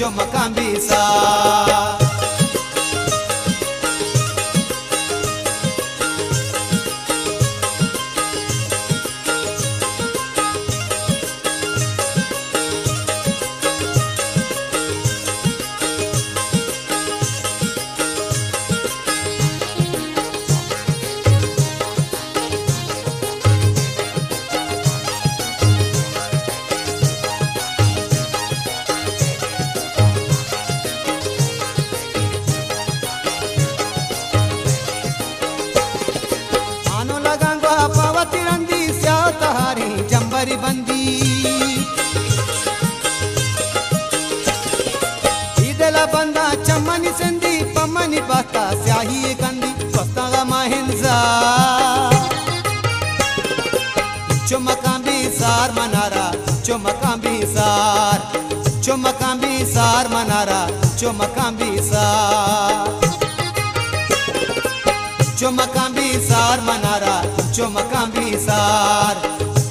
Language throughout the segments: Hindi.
मनारा चुमकांबी ಜಂಬರಿ ಬಂದಿ ಇದೆಲ್ಲ ಬಂದ ಚಮ್ಮನಿ ಸಂದಿ ಪಮ್ಮನಿ ಬಾತ ಸ್ಯಾಹಿ ಕಂದಿ ಕೊತ್ತಾಗ ಮಾಹಿಂಜ ಚುಮಕಾಂಬಿ ಸಾರ್ ಮನಾರ ಚುಮಕಾಂಬಿ ಸಾರ್ ಚುಮಕಾಂಬಿ ಸಾರ್ ಮನಾರ ಚುಮಕಾಂಬಿ ಸಾರ್ चुमकांबी सार मनारा चुमकांबी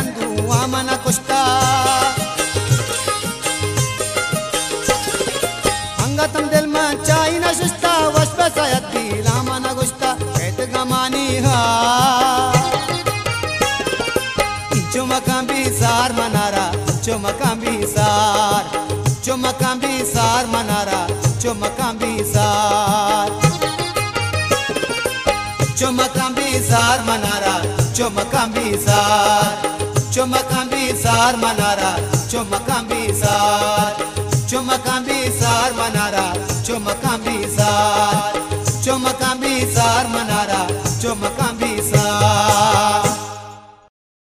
ಅಂದು ವಾಮನ ಕುಷ್ಟ ಅಂಗತಂ ದೆಲ್ಮ ಚಾಯಿನ ಸುಸ್ತ ವಸ್ಪ ಸಯತ್ತಿ ಲಾಮನ ಗುಸ್ತ ಕೈತ ಗಮಾನಿ ಚುಮಕಾಂಬಿ ಸಾರ್ ಮನಾರ ಚುಮಕಾಂಬಿ ಸಾರ್ ಚುಮಕಾಂಬಿ ಸಾರ್ ಮನಾರ ಚುಮಕಾಂಬಿ ಸಾರ್ ಚುಮಕಾಂಬಿ ಸಾರ್ ಮನಾರ ಚುಮಕಾಂಬಿ ಸಾರ್ जो मक़ामी सार मनारा चो मक़ामी सार जो मक़ामी सार मनारा चो मक़ामी